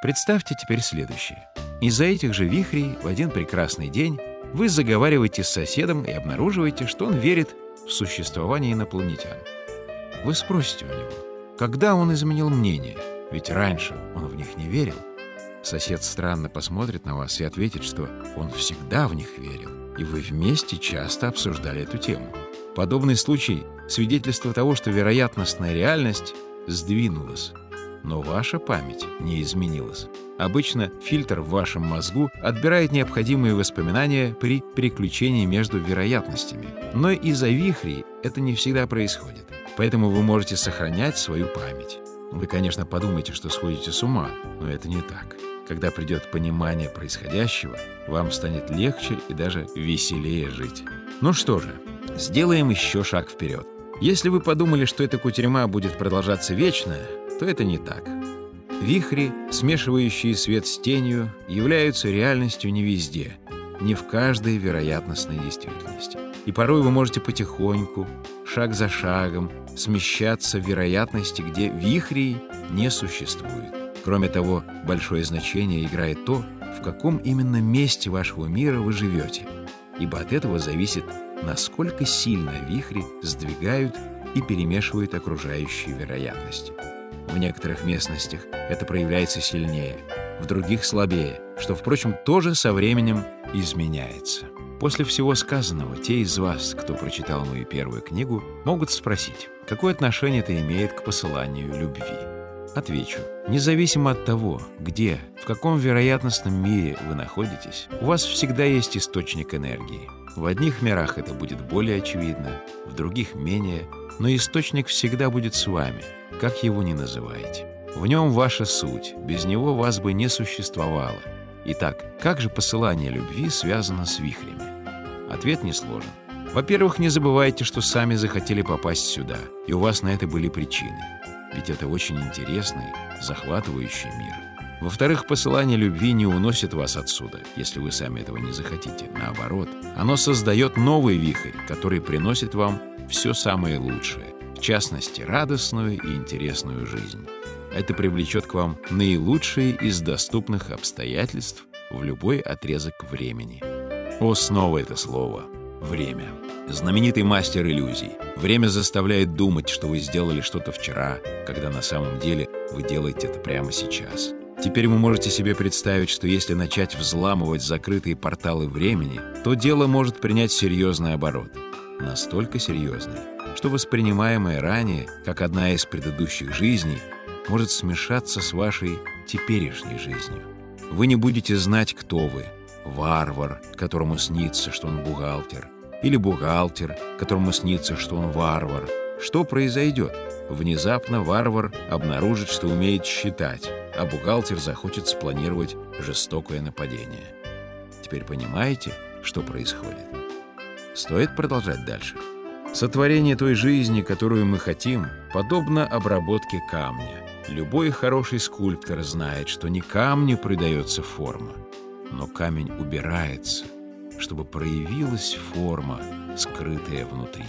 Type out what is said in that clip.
Представьте теперь следующее. Из-за этих же вихрей в один прекрасный день вы заговариваете с соседом и обнаруживаете, что он верит в существование инопланетян. Вы спросите у него, когда он изменил мнение, ведь раньше он в них не верил. Сосед странно посмотрит на вас и ответит, что он всегда в них верил, и вы вместе часто обсуждали эту тему. Подобный случай — свидетельство того, что вероятностная реальность сдвинулась, но ваша память не изменилась. Обычно фильтр в вашем мозгу отбирает необходимые воспоминания при переключении между вероятностями. Но из-за вихрей это не всегда происходит. Поэтому вы можете сохранять свою память. Вы, конечно, подумаете, что сходите с ума, но это не так. Когда придет понимание происходящего, вам станет легче и даже веселее жить. Ну что же, сделаем еще шаг вперед. Если вы подумали, что эта кутерьма будет продолжаться вечно, то это не так. Вихри, смешивающие свет с тенью, являются реальностью не везде, не в каждой вероятностной действительности. И порой вы можете потихоньку, шаг за шагом, смещаться в вероятности, где вихрей не существует. Кроме того, большое значение играет то, в каком именно месте вашего мира вы живете, ибо от этого зависит, насколько сильно вихри сдвигают и перемешивают окружающие вероятности. В некоторых местностях это проявляется сильнее, в других слабее, что, впрочем, тоже со временем изменяется. После всего сказанного, те из вас, кто прочитал мою первую книгу, могут спросить, какое отношение это имеет к посыланию любви. Отвечу, независимо от того, где, в каком вероятностном мире вы находитесь, у вас всегда есть источник энергии. В одних мирах это будет более очевидно, в других менее, но источник всегда будет с вами, как его ни называете. В нем ваша суть, без него вас бы не существовало. Итак, как же посылание любви связано с вихрями? Ответ несложен. Во-первых, не забывайте, что сами захотели попасть сюда, и у вас на это были причины. Ведь это очень интересный, захватывающий мир. Во-вторых, посылание любви не уносит вас отсюда, если вы сами этого не захотите. Наоборот, оно создает новый вихрь, который приносит вам все самое лучшее, в частности, радостную и интересную жизнь. Это привлечет к вам наилучшие из доступных обстоятельств в любой отрезок времени. О, снова это слово «время». Знаменитый мастер иллюзий. Время заставляет думать, что вы сделали что-то вчера, когда на самом деле вы делаете это прямо сейчас. Теперь вы можете себе представить, что если начать взламывать закрытые порталы времени, то дело может принять серьезный оборот. Настолько серьезный, что воспринимаемое ранее, как одна из предыдущих жизней, может смешаться с вашей теперешней жизнью. Вы не будете знать, кто вы — варвар, которому снится, что он бухгалтер, или бухгалтер, которому снится, что он варвар. Что произойдет? Внезапно варвар обнаружит, что умеет считать, а бухгалтер захочет спланировать жестокое нападение. Теперь понимаете, что происходит? Стоит продолжать дальше. Сотворение той жизни, которую мы хотим, подобно обработке камня. Любой хороший скульптор знает, что не камню придается форма, но камень убирается, чтобы проявилась форма, скрытая внутри.